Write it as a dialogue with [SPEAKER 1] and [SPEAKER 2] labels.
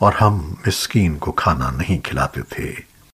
[SPEAKER 1] और हम मिस्कीन को खाना नहीं खिलाते थे।